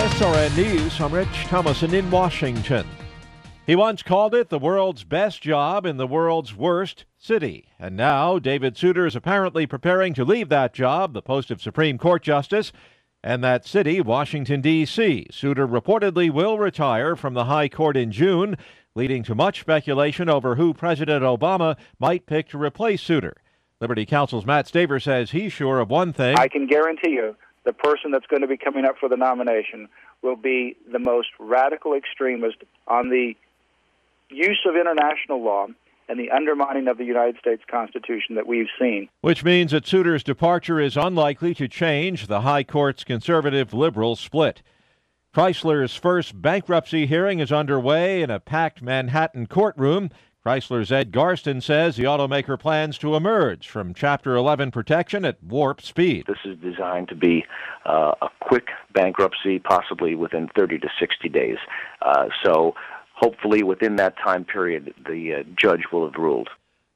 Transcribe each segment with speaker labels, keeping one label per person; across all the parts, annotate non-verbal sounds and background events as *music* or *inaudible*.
Speaker 1: SRN News, I'm Rich Thomason in Washington. He once called it the world's best job in the world's worst city. And now David Souter is apparently preparing to leave that job, the post of Supreme Court Justice, and that city, Washington, D.C. Souter reportedly will retire from the High Court in June, leading to much speculation over who President Obama might pick to replace Souter. Liberty Counsel's Matt Staver says he's sure of one thing.
Speaker 2: I can guarantee you the person that's going to be coming up for the nomination will be the most radical extremist on the use of international law and the undermining of the United States Constitution that we've seen.
Speaker 1: Which means that Souter's departure is unlikely to change the High Court's conservative liberal split. Chrysler's first bankruptcy hearing is underway in a packed Manhattan courtroom. Chrysler's Ed Garsten says the automaker plans to emerge from Chapter 11 protection at warp speed.
Speaker 3: This is designed to be uh, a quick bankruptcy, possibly within 30 to 60 days. Uh, so hopefully within that time period, the uh, judge will have ruled.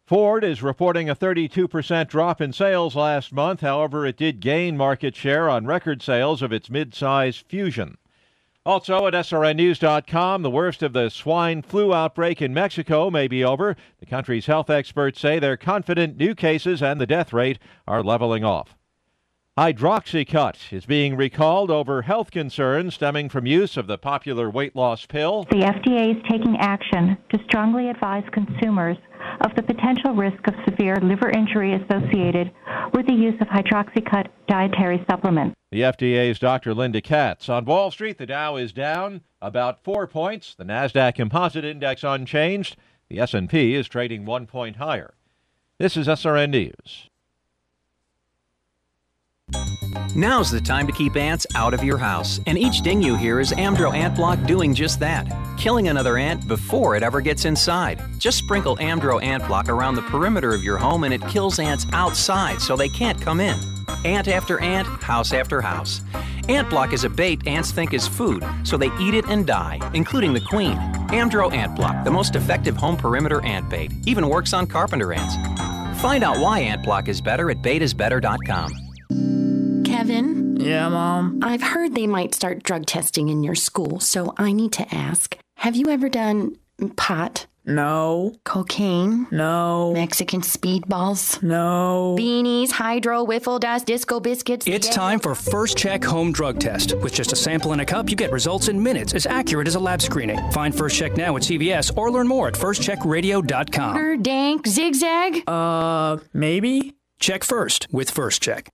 Speaker 1: Ford is reporting a 32% drop in sales last month. However, it did gain market share on record sales of its midsize Fusion. Also at SRNNews.com, the worst of the swine flu outbreak in Mexico may be over. The country's health experts say they're confident new cases and the death rate are leveling off. Hydroxycut is being recalled over health concerns stemming from use of the popular weight loss pill.
Speaker 4: The FDA is taking action to strongly advise consumers of the potential risk of severe liver injury associated with the use of hydroxycut dietary supplements.
Speaker 1: The FDA's Dr. Linda Katz. On Wall Street, the Dow is down about 4 points, the Nasdaq Composite Index unchanged, the S&P is trading 1 point higher. This is SRN News.
Speaker 5: Now's the time to keep ants out of your house, and each ding you hear is Amdro Ant Block doing just that, killing another ant before it ever gets inside. Just sprinkle Amdro Ant Block around the perimeter of your home, and it kills ants outside so they can't come in. Ant after ant, house after house. Ant Block is a bait ants think is food, so they eat it and die, including the queen. Amdro Ant Block, the most effective home perimeter ant bait, even works on carpenter ants. Find out why Ant Block is better at baitisbetter.com.
Speaker 6: Kevin?
Speaker 7: Yeah, Mom?
Speaker 6: I've heard they might start drug testing in your school, so I need to ask Have you ever done pot?
Speaker 7: No.
Speaker 6: Cocaine?
Speaker 7: No.
Speaker 6: Mexican speedballs?
Speaker 7: No.
Speaker 6: Beanies, hydro, wiffle dust, disco biscuits?
Speaker 8: It's time for First Check Home Drug Test. With just a sample in a cup, you get results in minutes, as accurate as a lab screening. Find First Check now at CVS or learn more at firstcheckradio.com.
Speaker 6: Order, dank, zigzag?
Speaker 7: Uh, maybe?
Speaker 8: Check first with First Check.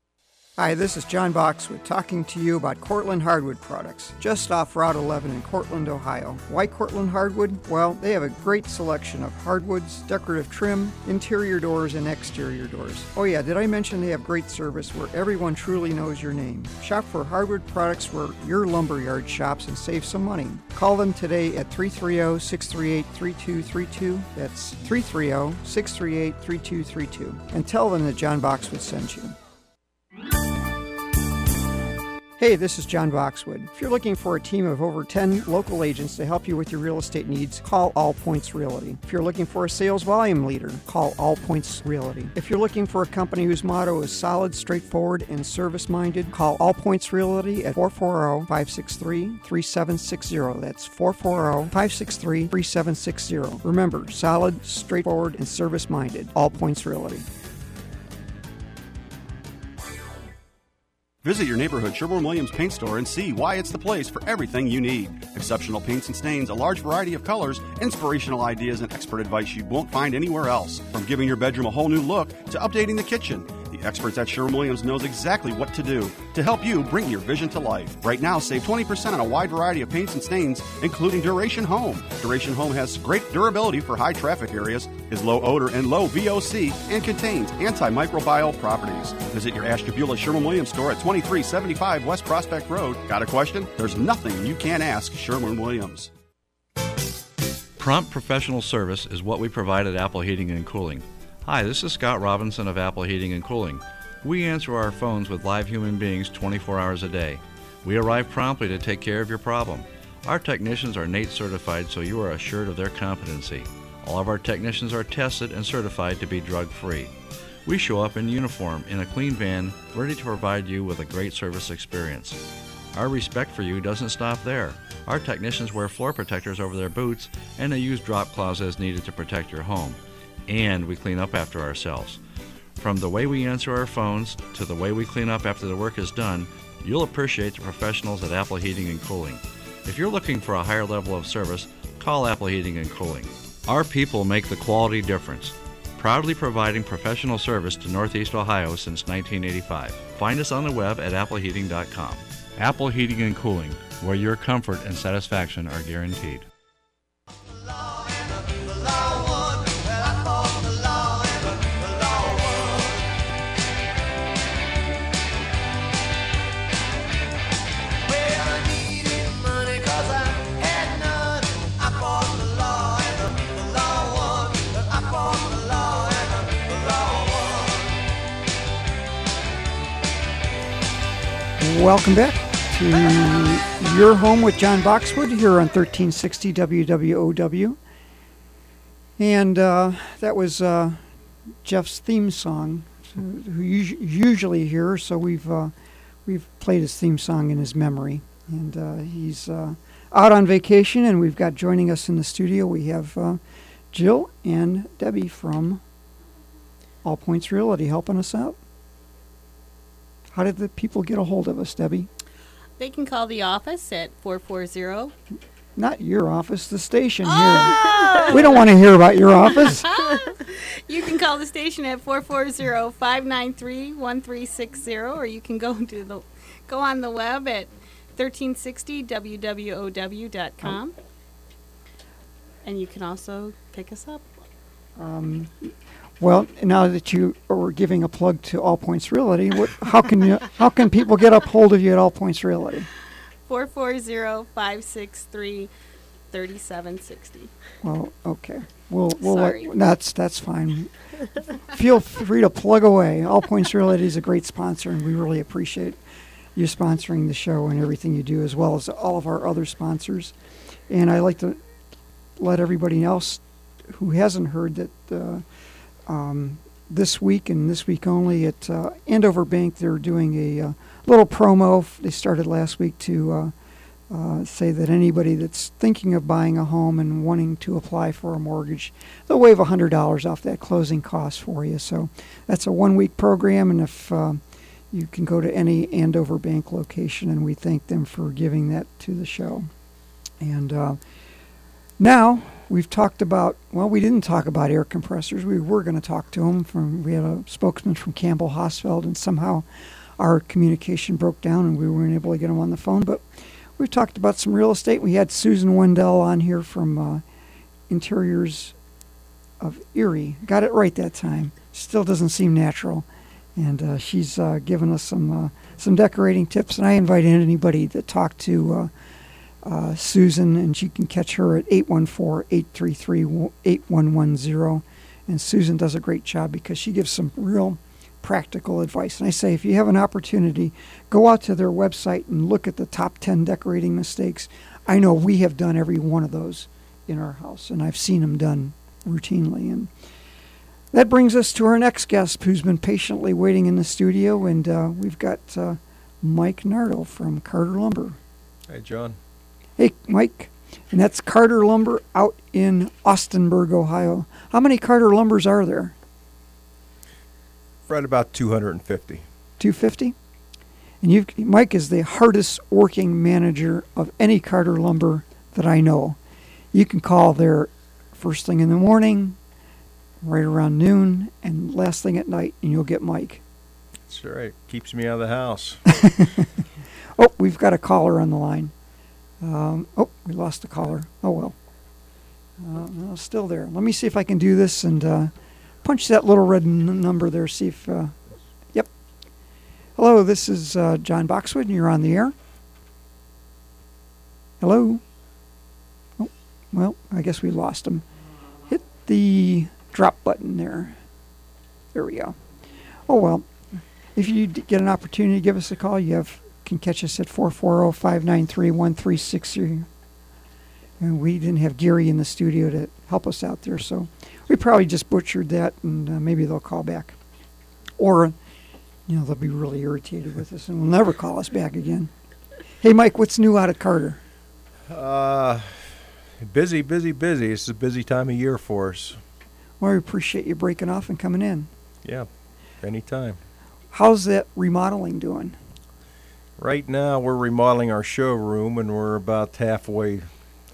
Speaker 9: Hi, this is John Boxwood talking to you about Cortland Hardwood products, just off Route 11 in Cortland, Ohio. Why Cortland Hardwood? Well, they have a great selection of hardwoods, decorative trim, interior doors, and exterior doors. Oh, yeah, did I mention they have great service where everyone truly knows your name? Shop for hardwood products where your lumberyard shops and save some money. Call them today at 330 638 3232. That's 330 638 3232. And tell them that John Boxwood sent you. Hey, this is John Boxwood. If you're looking for a team of over 10 local agents to help you with your real estate needs, call All Points Realty. If you're looking for a sales volume leader, call All Points Realty. If you're looking for a company whose motto is solid, straightforward, and service minded, call All Points Realty at 440 563 3760. That's 440 563 3760. Remember, solid, straightforward, and service minded. All Points Realty.
Speaker 10: Visit your neighborhood Sherwin Williams paint store and see why it's the place for everything you need. Exceptional paints and stains, a large variety of colors, inspirational ideas, and expert advice you won't find anywhere else. From giving your bedroom a whole new look to updating the kitchen, experts at Sherwin Williams knows exactly what to do to help you bring your vision to life. Right now, save 20% on a wide variety of paints and stains, including Duration Home. Duration Home has great durability for high traffic areas, is low odor and low VOC, and contains antimicrobial properties. Visit your Ashtabula Sherwin Williams store at 2375 West Prospect Road. Got a question? There's nothing you can't ask Sherwin Williams.
Speaker 11: Prompt professional service is what we provide at Apple Heating and Cooling. Hi, this is Scott Robinson of Apple Heating and Cooling. We answer our phones with live human beings 24 hours a day. We arrive promptly to take care of your problem. Our technicians are NATE certified, so you are assured of their competency. All of our technicians are tested and certified to be drug free. We show up in uniform in a clean van, ready to provide you with a great service experience. Our respect for you doesn't stop there. Our technicians wear floor protectors over their boots and they use drop cloths as needed to protect your home. And we clean up after ourselves. From the way we answer our phones to the way we clean up after the work is done, you'll appreciate the professionals at Apple Heating and Cooling. If you're looking for a higher level of service, call Apple Heating and Cooling. Our people make the quality difference. Proudly providing professional service to Northeast Ohio since 1985. Find us on the web at appleheating.com. Apple Heating and Cooling, where your comfort and satisfaction are guaranteed.
Speaker 9: Welcome back to Your Home with John Boxwood here on 1360 WWOW. And uh, that was uh, Jeff's theme song, who you usually hear, so we've, uh, we've played his theme song in his memory. And uh, he's uh, out on vacation, and we've got joining us in the studio, we have uh, Jill and Debbie from All Points Realty helping us out. How did the people get a hold of us, Debbie?
Speaker 12: They can call the office at 440.
Speaker 9: Not your office, the station oh! here. We don't want to hear about your office. *laughs*
Speaker 12: you can call the station at 440-593-1360 or you can go to the go on the web at 1360wwow.com. Oh. And you can also pick us up.
Speaker 9: Um, well, now that you are giving a plug to All Points Realty, what, how can you how can people get up hold of you at All Points Realty?
Speaker 12: 440-563-3760.
Speaker 9: Well, okay. We'll, we'll Sorry. Let, that's that's fine. Feel free to plug away. All Points Realty is a great sponsor, and we really appreciate you sponsoring the show and everything you do, as well as all of our other sponsors. And I like to let everybody else who hasn't heard that uh, um, this week and this week only at uh, Andover Bank, they're doing a uh, little promo. They started last week to uh, uh, say that anybody that's thinking of buying a home and wanting to apply for a mortgage, they'll waive $100 off that closing cost for you. So that's a one week program, and if uh, you can go to any Andover Bank location, and we thank them for giving that to the show. And uh, now we've talked about well we didn't talk about air compressors. We were going to talk to them from we had a spokesman from campbell hausfeld and somehow our communication broke down and we weren't able to get him on the phone. But we've talked about some real estate. We had susan wendell on here from uh, interiors of erie. Got it right that time. Still doesn't seem natural. And uh, she's uh, given us some uh, some decorating tips. And i invite anybody to talk to uh, Susan, and you can catch her at 814 833 8110. And Susan does a great job because she gives some real practical advice. And I say, if you have an opportunity, go out to their website and look at the top 10 decorating mistakes. I know we have done every one of those in our house, and I've seen them done routinely. And that brings us to our next guest who's been patiently waiting in the studio, and uh, we've got uh, Mike Nardo from Carter Lumber.
Speaker 13: Hey, John.
Speaker 9: Hey, Mike. And that's Carter Lumber out in Austinburg, Ohio. How many Carter Lumbers are there?
Speaker 13: Right about 250.
Speaker 9: 250? And you Mike is the hardest working manager of any Carter Lumber that I know. You can call there first thing in the morning, right around noon, and last thing at night, and you'll get Mike.
Speaker 13: That's right. Keeps me out of the house. *laughs*
Speaker 9: Oh, we've got a caller on the line. Um, oh, we lost the caller. Oh well. Uh, no, still there. Let me see if I can do this and uh, punch that little red n- number there. See if. Uh, yep. Hello, this is uh, John Boxwood, and you're on the air. Hello. Oh, well, I guess we lost him. Hit the drop button there. There we go. Oh well. If you d- get an opportunity to give us a call, you have can catch us at 440-593-1360. And we didn't have Gary in the studio to help us out there, so we probably just butchered that, and uh, maybe they'll call back. Or, you know, they'll be really irritated with us and will never call us back again. Hey, Mike, what's new out at Carter?
Speaker 13: Uh, busy, busy, busy. It's a busy time of year for us.
Speaker 9: Well, we appreciate you breaking off and coming in.
Speaker 13: Yeah, anytime.
Speaker 9: How's that remodeling doing?
Speaker 13: Right now, we're remodeling our showroom, and we're about halfway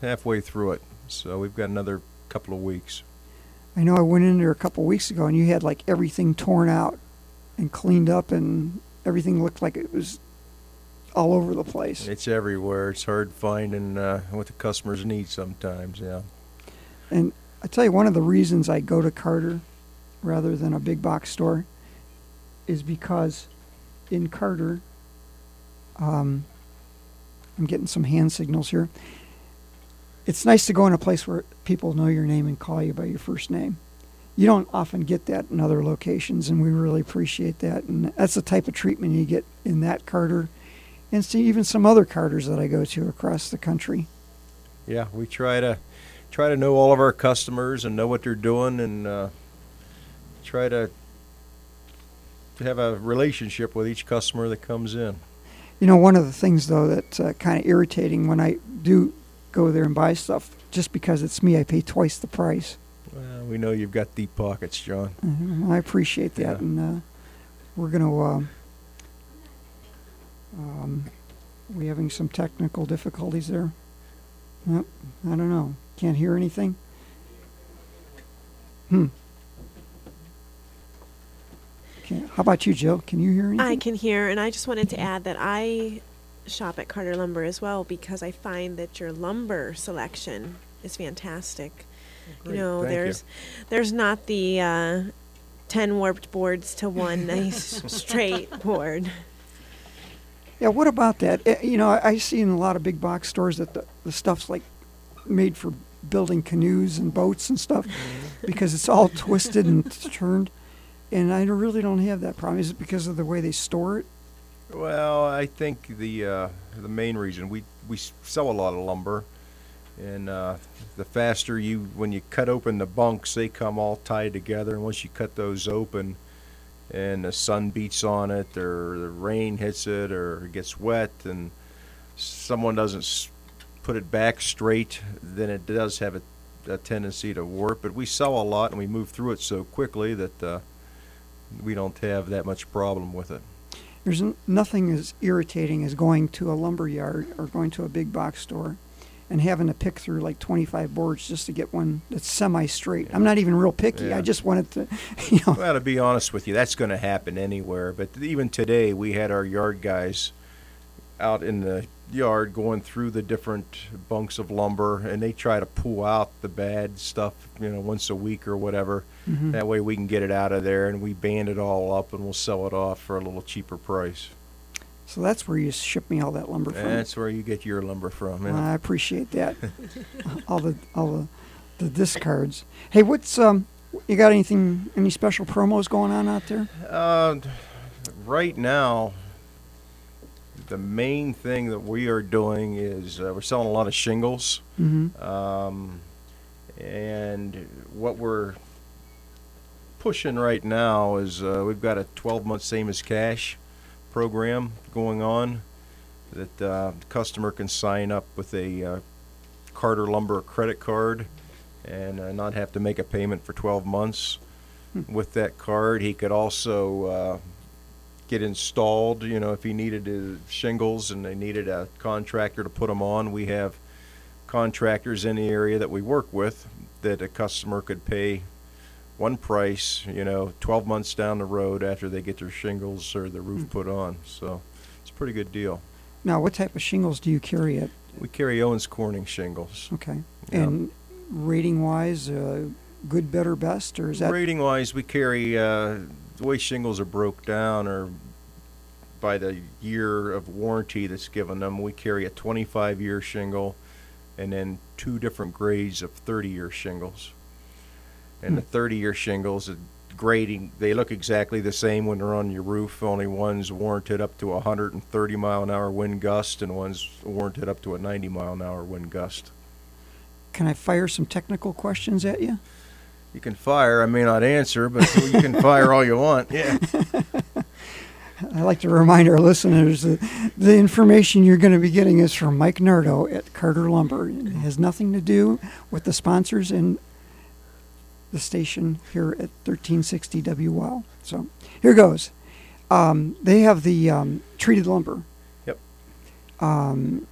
Speaker 13: halfway through it. So we've got another couple of weeks.
Speaker 9: I know I went in there a couple of weeks ago, and you had like everything torn out and cleaned up, and everything looked like it was all over the place.
Speaker 13: It's everywhere. It's hard finding uh, what the customers need sometimes. Yeah.
Speaker 9: And I tell you, one of the reasons I go to Carter rather than a big box store is because in Carter, um, I'm getting some hand signals here. It's nice to go in a place where people know your name and call you by your first name. You don't often get that in other locations, and we really appreciate that. And that's the type of treatment you get in that Carter, and see even some other Carters that I go to across the country.
Speaker 13: Yeah, we try to try to know all of our customers and know what they're doing, and uh, try to to have a relationship with each customer that comes in.
Speaker 9: You know, one of the things though that's uh, kind of irritating when I do go there and buy stuff, just because it's me, I pay twice the price.
Speaker 13: Well, we know you've got deep pockets, John.
Speaker 9: Uh, I appreciate that,
Speaker 13: Yeah.
Speaker 9: and uh, we're gonna. um um, we having some technical difficulties there. I don't know. Can't hear anything. Hmm. Can, how about you, Jill? Can you hear anything?
Speaker 14: I can hear, and I just wanted to add that I shop at Carter Lumber as well because I find that your lumber selection is fantastic. you know,
Speaker 13: Thank you.
Speaker 14: there's there's not the uh, ten warped boards to one *laughs* nice straight board.
Speaker 9: Yeah, what about that? Eh, You know, I, I see in a lot of big box stores that the, the stuff's like made for building canoes and boats and stuff because it's all twisted and turned. And I really don't have that problem. Is it because of the way they store it?
Speaker 13: Well, I think the uh, the main reason we we sell a lot of lumber, and uh, the faster you when you cut open the bunks, they come all tied together. And once you cut those open, and the sun beats on it, or the rain hits it, or it gets wet, and someone doesn't put it back straight, then it does have a, a tendency to warp. But we sell a lot, and we move through it so quickly that uh, we don't have that much problem with it.
Speaker 9: There's n- nothing as irritating as going to a lumber yard or going to a big box store and having to pick through like 25 boards just to get one that's semi straight. I'm not even real picky.
Speaker 13: Yeah.
Speaker 9: I just wanted to, *laughs* you know.
Speaker 13: Well, to be honest with you, that's going to happen anywhere. But even today, we had our yard guys out in the yard going through the different bunks of lumber, and they try to pull out the bad stuff, you know, once a week or whatever.
Speaker 9: Mhm.
Speaker 13: That way, we can get it out of there, and we band it all up, and we'll sell it off for a little cheaper price.
Speaker 9: So that's where you ship me all that lumber from.
Speaker 13: That's where you get your lumber from.
Speaker 9: Well,
Speaker 13: yeah.
Speaker 9: I appreciate that. *laughs* all the all the the discards. Hey, what's um? You got anything? Any special promos going on out there?
Speaker 13: Uh, right now, the main thing that we are doing is uh, we're selling a lot of shingles.
Speaker 9: Mhm.
Speaker 13: Um, and what we're pushing right now is uh, we've got a 12 month same as cash program going on that uh, the customer can sign up with a uh, Carter Lumber credit card and uh, not have to make a payment for 12 months. With that card, he could also uh, get installed. You know, if he needed uh, shingles and they needed a contractor to put them on, we have contractors in the area that we work with that a customer could pay one price. You know, 12 months down the road after they get their shingles or the roof
Speaker 9: Hmm.
Speaker 13: put on. So it's a pretty good deal.
Speaker 9: Now, what type of shingles do you carry at?
Speaker 13: We carry Owens Corning shingles.
Speaker 9: Okay.
Speaker 13: Yeah.
Speaker 9: And rating wise, uh, good, better, best, or is that
Speaker 13: Rating wise, we carry uh, the way shingles are broke down or by the year of warranty that's given them. We carry a 25 year shingle and then two different grades of 30 year shingles. And the hmm. 30 year shingles, the grading, they look exactly the same when they're on your roof, only one's warranted up to a 130 mile an hour wind gust and one's warranted up to a 90 mile an hour wind gust.
Speaker 9: Can I fire some technical questions at you?
Speaker 13: You can fire. I may not answer, but you can *laughs* fire all you want. Yeah.
Speaker 9: I like to remind our listeners that the information you're going to be getting is from Mike Nardo at Carter Lumber. It has nothing to do with the sponsors and the station here at 1360 WL. So here goes. Um, they have the um, treated lumber.
Speaker 13: Yep.
Speaker 9: Um,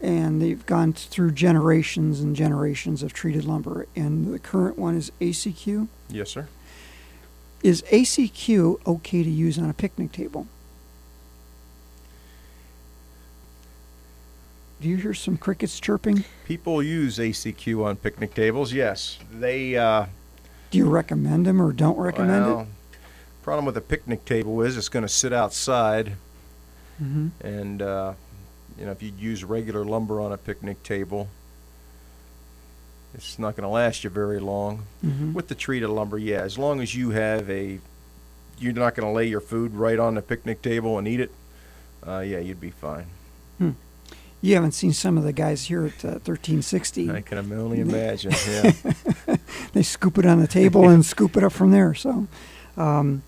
Speaker 9: and they've gone through generations and generations of treated lumber. And the current one is ACQ.
Speaker 13: Yes, sir.
Speaker 9: Is ACQ okay to use on a picnic table? Do you hear some crickets chirping?
Speaker 13: People use ACQ on picnic tables. Yes, they. Uh,
Speaker 9: Do you recommend them or don't recommend
Speaker 13: well, Problem with a picnic table is it's going to sit outside.
Speaker 9: Mm-hmm.
Speaker 13: and uh, you know if you'd use regular lumber on a picnic table, it's not going to last you very long.
Speaker 9: Mhm.
Speaker 13: With the treated lumber, yeah, as long as you have a, you're not going to lay your food right on the picnic table and eat it. Uh, yeah, you'd be fine.
Speaker 9: Hmm. You haven't seen some of the guys here at uh, 1360.
Speaker 13: I can only imagine. *laughs* Yeah. *laughs*
Speaker 9: they scoop it on the table and *laughs* scoop it up from there. So, um,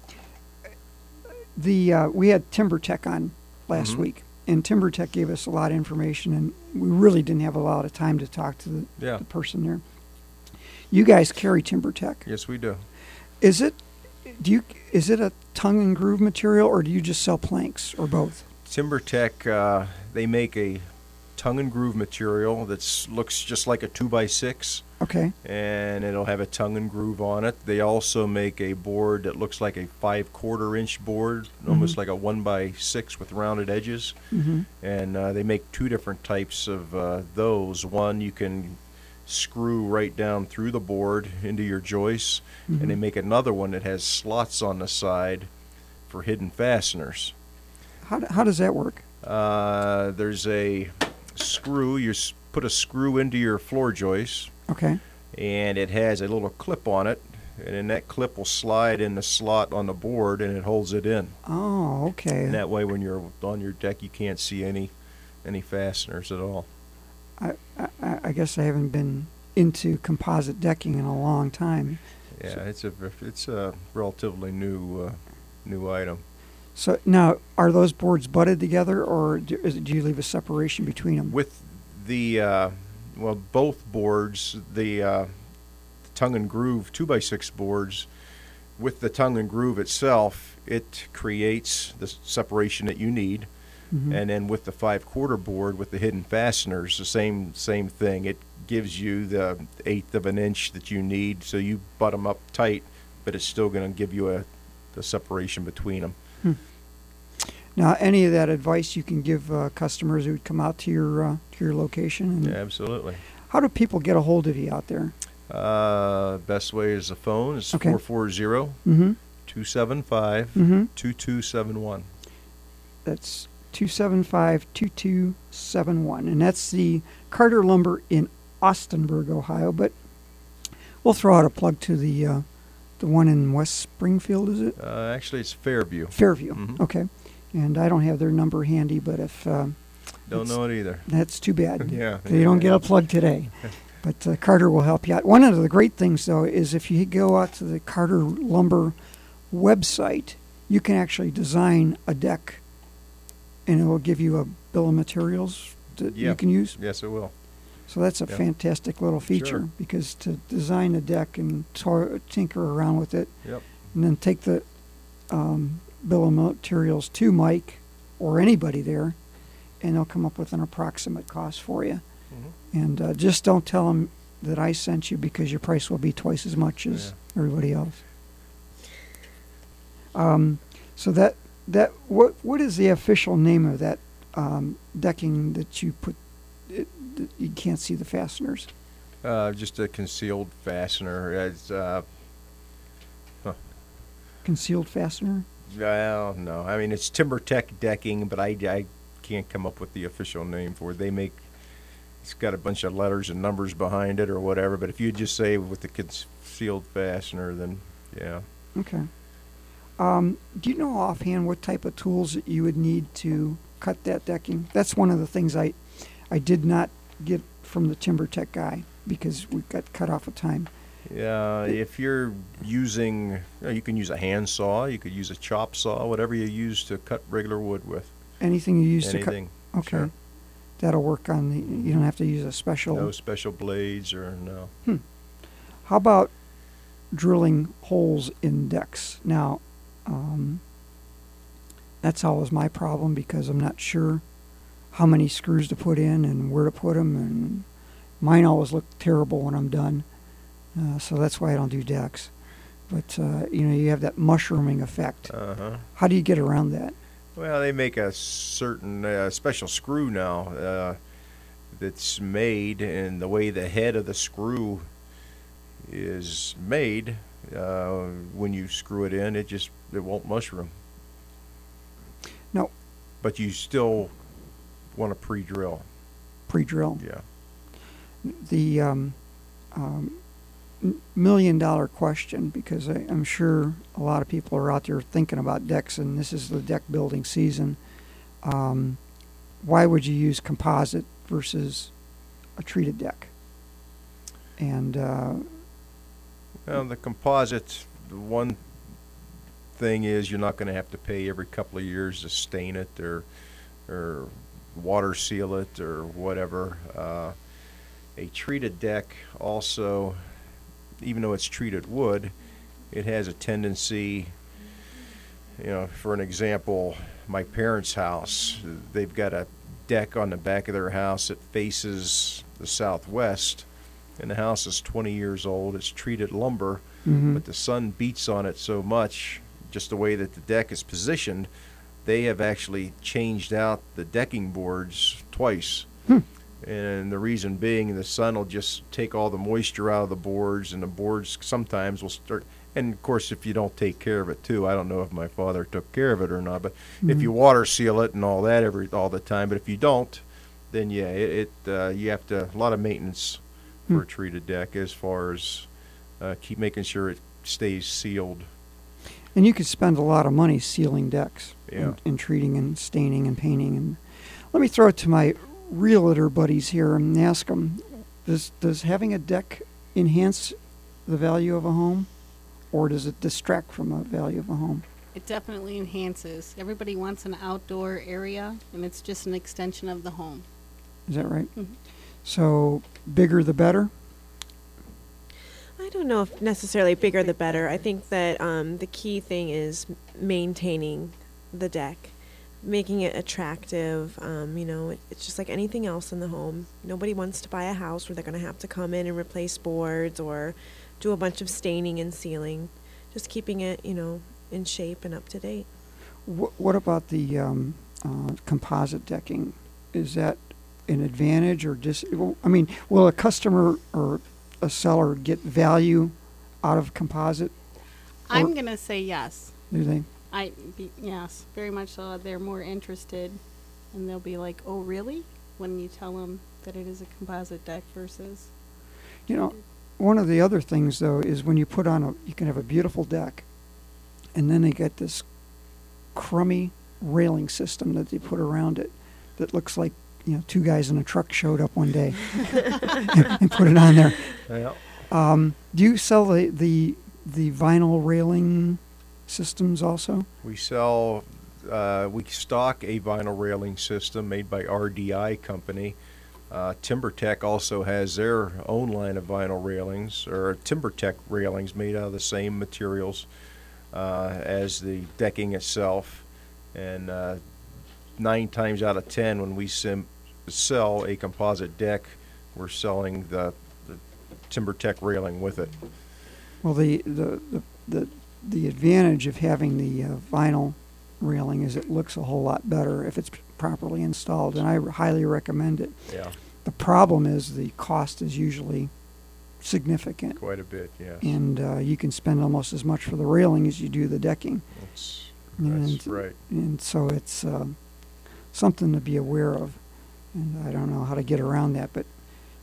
Speaker 9: the uh, we had Timber Tech on last
Speaker 13: Mhm.
Speaker 9: week, and Timber Tech gave us a lot of information, and we really didn't have a lot of time to talk to the,
Speaker 13: Yeah.
Speaker 9: the person there. You guys carry Timber Tech.
Speaker 13: yes, we do.
Speaker 9: Is it? Do you? Is it a tongue and groove material, or do you just sell planks, or both?
Speaker 13: Timber Tech, uh, they make a tongue and groove material that looks just like a two by six,
Speaker 9: Okay.
Speaker 13: and it'll have a tongue and groove on it. They also make a board that looks like a five quarter inch board, almost
Speaker 9: Mhm.
Speaker 13: like a one by six with rounded edges.
Speaker 9: Mhm.
Speaker 13: And uh, they make two different types of uh, those. One you can screw right down through the board into your joists, and they
Speaker 9: Mhm.
Speaker 13: make another one that has slots on the side for hidden fasteners.
Speaker 9: How, d- how does that work?
Speaker 13: Uh, there's a screw. You put a screw into your floor joist,
Speaker 9: Okay.
Speaker 13: and it has a little clip on it, and then that clip will slide in the slot on the board, and it holds it in.
Speaker 9: Oh, okay.
Speaker 13: And that way, when you're on your deck, you can't see any any fasteners at all.
Speaker 9: I, I, I guess I haven't been into composite decking in a long time.
Speaker 13: Yeah, it's a it's a relatively new uh, new item.
Speaker 9: So now, are those boards butted together, or do, is, do you leave a separation between them?
Speaker 13: With the uh, well, both boards, the uh, tongue and groove two by six boards, with the tongue and groove itself, it creates the separation that you need.
Speaker 9: Mhm.
Speaker 13: And then with the five quarter board with the hidden fasteners, the same same thing. It gives you the eighth of an inch that you need, so you butt them up tight, but it's still going to give you a the separation between them.
Speaker 9: Now, any of that advice you can give uh, customers who would come out to your uh, your location? And
Speaker 13: Yeah, absolutely.
Speaker 9: How do people get a hold of you out there?
Speaker 13: Uh, best way is the phone. It's
Speaker 9: Okay.
Speaker 13: 440
Speaker 9: Mhm.
Speaker 13: 275
Speaker 9: Mhm.
Speaker 13: 2271.
Speaker 9: That's 275-2271, and that's the Carter Lumber in Austinburg, Ohio. But we'll throw out a plug to the uh, the one in West Springfield. Is it?
Speaker 13: Uh, actually, it's Fairview.
Speaker 9: Fairview.
Speaker 13: Mhm.
Speaker 9: Okay. And I don't have their number handy, but if uh,
Speaker 13: Don't know it either.
Speaker 9: That's too bad. *laughs*
Speaker 13: Yeah,
Speaker 9: They don't
Speaker 13: yeah.
Speaker 9: get a plug today. *laughs* But uh, Carter will help you out. One of the great things, though, is if you go out to the Carter Lumber website, you can actually design a deck, and it will give you a bill of materials that you can use.
Speaker 13: Yes, it will.
Speaker 9: So that's a
Speaker 13: Yeah.
Speaker 9: fantastic little feature
Speaker 13: Sure.
Speaker 9: because to design a deck and to- tinker around with it,
Speaker 13: Yep.
Speaker 9: and then take the um, bill of materials to Mike or anybody there, and they'll come up with an approximate cost for you.
Speaker 13: Mm-hmm.
Speaker 9: And uh, just don't tell them that I sent you because your price will be twice as much as everybody else. Um, so that that what what is the official name of that um, decking that you put? It, you can't see the fasteners.
Speaker 13: Uh, just a concealed fastener. It's, uh, huh.
Speaker 9: Concealed fastener.
Speaker 13: Well, no. I mean, it's TimberTech decking, but I, I can't come up with the official name for it. They make it's got a bunch of letters and numbers behind it or whatever. But if you just say with the concealed fastener, then yeah.
Speaker 9: Okay. Um, do you know offhand what type of tools that you would need to cut that decking? That's one of the things I, I did not get from the TimberTech guy because we got cut off of time.
Speaker 13: Yeah, if you're using, you, know, you can use a hand saw, you could use a chop saw, whatever you use to cut regular wood with.
Speaker 9: Anything you use to cut. Okay.
Speaker 13: sure.
Speaker 9: That'll work on the. You don't have to use a special.
Speaker 13: No special blades or no.
Speaker 9: Hmm. How about drilling holes in decks? Now, um, that's always my problem because I'm not sure how many screws to put in and where to put them, and mine always look terrible when I'm done. Uh, so that's why I don't do decks. But uh, you know, you have that mushrooming effect.
Speaker 13: Uh-huh.
Speaker 9: How do you get around that?
Speaker 13: Well, they make a certain uh, special screw now uh, that's made, and the way the head of the screw is made, uh, when you screw it in, it just it won't mushroom.
Speaker 9: No.
Speaker 13: But you still want to pre-drill.
Speaker 9: Pre-drill.
Speaker 13: Yeah.
Speaker 9: The um, um, million dollar question because I, I'm sure a lot of people are out there thinking about decks, and this is the deck building season. Um, why would you use composite versus a treated deck? And uh,
Speaker 13: Well, the composite, the one thing is you're not going to have to pay every couple of years to stain it or or water seal it or whatever. Uh, a treated deck also, even though it's treated wood, it has a tendency. You know, for an example, my parents' house, they've got a deck on the back of their house that faces the southwest, and the house is 20 years old. It's treated lumber,
Speaker 9: Mhm.
Speaker 13: but the sun beats on it so much, just the way that the deck is positioned, they have actually changed out the decking boards twice. And the reason being, the sun will just take all the moisture out of the boards, and the boards sometimes will start. And of course, if you don't take care of it too, I don't know if my father took care of it or not. But if
Speaker 9: Mhm.
Speaker 13: you water seal it and all that every all the time, but if you don't, then yeah, it, it uh, you have to a lot of maintenance for
Speaker 9: Hmm.
Speaker 13: a treated deck as far as uh, keep making sure it stays sealed.
Speaker 9: and you could spend a lot of money sealing decks
Speaker 13: Yeah.
Speaker 9: and, and treating and staining and painting. And let me throw it to my realtor buddies here and ask them: Does does having a deck enhance the value of a home, or does it distract from the value of a home?
Speaker 12: It definitely enhances. Everybody wants an outdoor area, and it's just an extension of the home.
Speaker 9: Is that right?
Speaker 12: Mhm.
Speaker 9: So bigger the better.
Speaker 14: I don't know if necessarily bigger the better. I think that um, the key thing is maintaining the deck, making it attractive. Um, you know, it, it's just like anything else in the home. Nobody wants to buy a house where they're going to have to come in and replace boards or do a bunch of staining and sealing. Just keeping it, you know, in shape and up to date.
Speaker 9: Wh- what about the um, uh, composite decking? Is that an advantage or dis? I mean, will a customer or a seller get value out of composite?
Speaker 12: I'm going to say yes.
Speaker 9: Do they?
Speaker 12: I be, yes, very much so. They're more interested, and they'll be like, "Oh, really?" When you tell them that it is a composite deck versus
Speaker 9: You know, one of the other things though is when you put on a, you can have a beautiful deck, and then they get this crummy railing system that they put around it that looks like you know two guys in a truck showed up one day *laughs* and put it on there.
Speaker 13: Yeah.
Speaker 9: Um, do you sell the, the the vinyl railing systems also?
Speaker 13: We sell, uh, we stock a vinyl railing system made by RDI Company. Uh, TimberTech also has their own line of vinyl railings, or TimberTech railings made out of the same materials uh, as the decking itself. And uh, nine times out of ten, when we sim- sell a composite deck, we're selling the, the TimberTech railing with it.
Speaker 9: Well, the the the the, the advantage of having the uh, vinyl railing is it looks a whole lot better if it's properly installed, and I highly recommend it.
Speaker 13: Yeah.
Speaker 9: The problem is the cost is usually significant.
Speaker 13: Quite a bit, yes.
Speaker 9: And uh, you can spend almost as much for the railing as you do the decking.
Speaker 13: That's,
Speaker 9: and,
Speaker 13: that's right.
Speaker 9: And so it's uh, something to be aware of. And I don't know how to get around that, but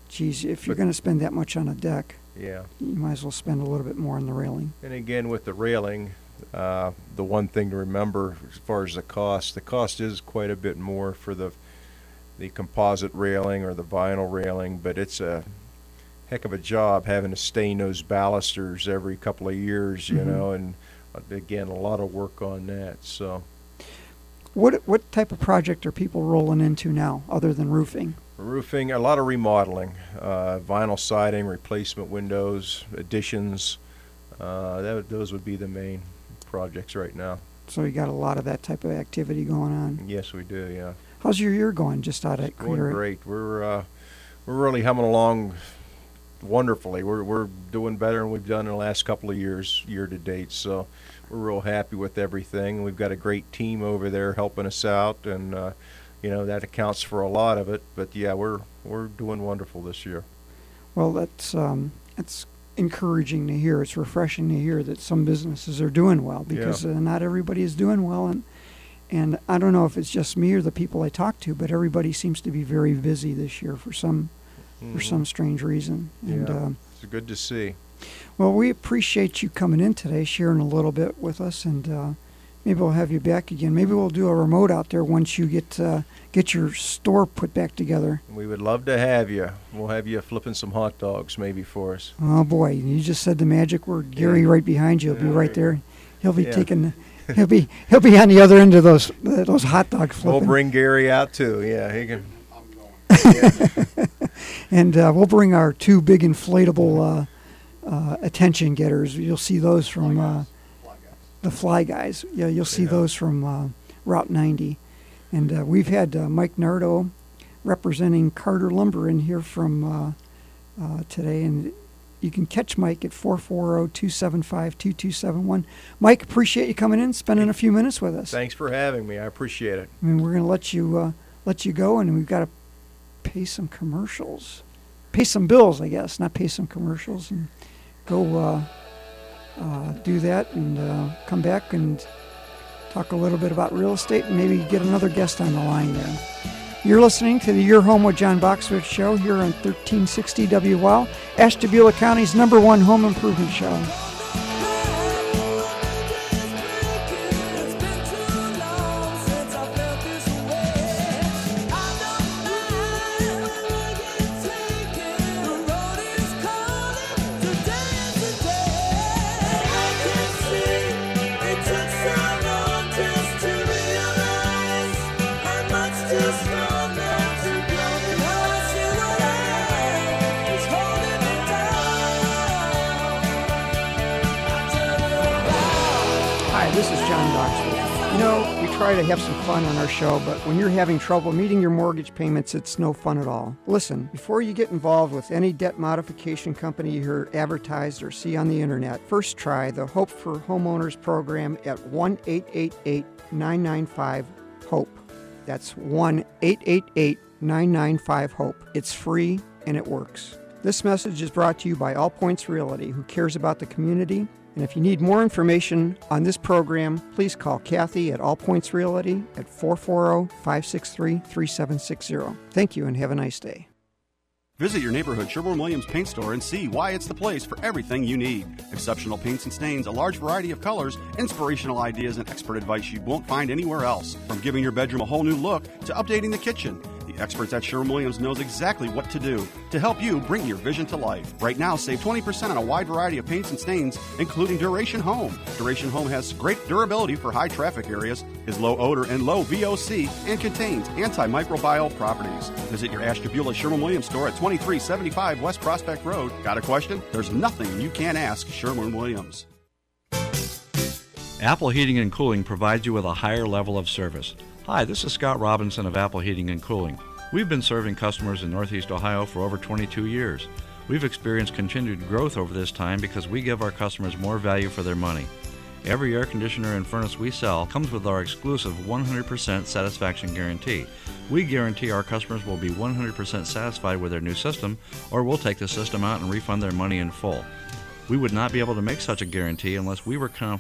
Speaker 9: geez, if you're going to spend that much on a deck,
Speaker 13: Yeah.
Speaker 9: you might as well spend a little bit more on the railing.
Speaker 13: And again, with the railing, uh, the one thing to remember as far as the cost, the cost is quite a bit more for the the composite railing or the vinyl railing, but it's a heck of a job having to stain those balusters every couple of years, you
Speaker 9: Mhm.
Speaker 13: know, and uh, again, a lot of work on that. So
Speaker 9: What what type of project are people rolling into now, other than roofing?
Speaker 13: Roofing, a lot of remodeling, uh, vinyl siding, replacement windows, additions. Uh, that, those would be the main projects right now.
Speaker 9: So you got a lot of that type of activity going on.
Speaker 13: Yes, we do. Yeah.
Speaker 9: How's your year going? Just out of
Speaker 13: Going
Speaker 9: curiosity?
Speaker 13: great. We're uh, we're really humming along wonderfully. We're we're doing better than we've done in the last couple of years, year to date. So we're real happy with everything. We've got a great team over there helping us out, and uh, you know that accounts for a lot of it. But yeah, we're we're doing wonderful this year.
Speaker 9: Well, that's um, that's encouraging to hear. It's refreshing to hear that some businesses are doing well because
Speaker 13: Yeah.
Speaker 9: uh, not everybody is doing well, and and I don't know if it's just me or the people I talk to, but everybody seems to be very busy this year for some for
Speaker 13: Mhm.
Speaker 9: some strange reason. And
Speaker 13: yeah,
Speaker 9: um,
Speaker 13: it's good to see.
Speaker 9: well, we appreciate you coming in today, sharing a little bit with us, and uh, maybe we'll have you back again. Maybe we'll do a remote out there once you get uh, get your store put back together.
Speaker 13: We would love to have you. We'll have you flipping some hot dogs maybe for us.
Speaker 9: Oh boy, you just said the magic word. Gary, right behind you, He'll be right there. He'll be
Speaker 13: Yeah.
Speaker 9: taking. *laughs* He'll be he'll be on the other end of those uh, those hot dog
Speaker 13: We'll bring Gary out too. Yeah, he can. *laughs*
Speaker 9: and uh, we'll bring our two big inflatable uh, uh, attention getters. You'll see those from uh, the Fly Guys. Yeah, you'll see those from uh, Route 90. And uh, we've had uh, Mike Nardo representing Carter Lumber in here from uh, uh, today, and you can catch Mike at 440-275-2271. Mike, appreciate you coming in, spending a few minutes with us.
Speaker 13: Thanks for having me. I appreciate it.
Speaker 9: I mean, we're going to let you uh, let you go, and we've got to pay some commercials, pay some bills, I guess, not pay some commercials, and go uh, do that, and uh, come back and talk a little bit about real estate, and maybe get another guest on the line there. You're listening to the Your Home with John Boxwood show here on 1360 WOW, Ashtabula County's number one home improvement show. This is John Boxwood. You know, we try to have some fun on our show, but when you're having trouble meeting your mortgage payments, it's no fun at all. Listen, before you get involved with any debt modification company you hear advertised or see on the internet, first try the Hope for Homeowners program at 1 888 995 HOPE. That's 1 888 995 HOPE. It's free and it works. This message is brought to you by All Points Realty, who cares about the community. And if you need more information on this program, please call Kathy at All Points Realty at 440 563 3760. Thank you and have a nice day.
Speaker 10: Visit your neighborhood Sherwin Williams paint store and see why it's the place for everything you need. Exceptional paints and stains, a large variety of colors, inspirational ideas, and expert advice you won't find anywhere else. From giving your bedroom a whole new look to updating the kitchen, experts at Sherwin Williams knows exactly what to do to help you bring your vision to life. Right now, save 20% on a wide variety of paints and stains, including Duration Home. Duration Home has great durability for high traffic areas, is low odor and low VOC, and contains antimicrobial properties. Visit your Ashtabula Sherwin Williams store at 2375 West Prospect Road. Got a question? There's nothing you can't ask Sherwin Williams.
Speaker 11: Apple Heating and Cooling provides you with a higher level of service. Hi, this is Scott Robinson of Apple Heating and Cooling. We've been serving customers in Northeast Ohio for over 22 years. We've experienced continued growth over this time because we give our customers more value for their money. Every air conditioner and furnace we sell comes with our exclusive 100% satisfaction guarantee. We guarantee our customers will be 100% satisfied with their new system, or we'll take the system out and refund their money in full. We would not be able to make such a guarantee unless we were confident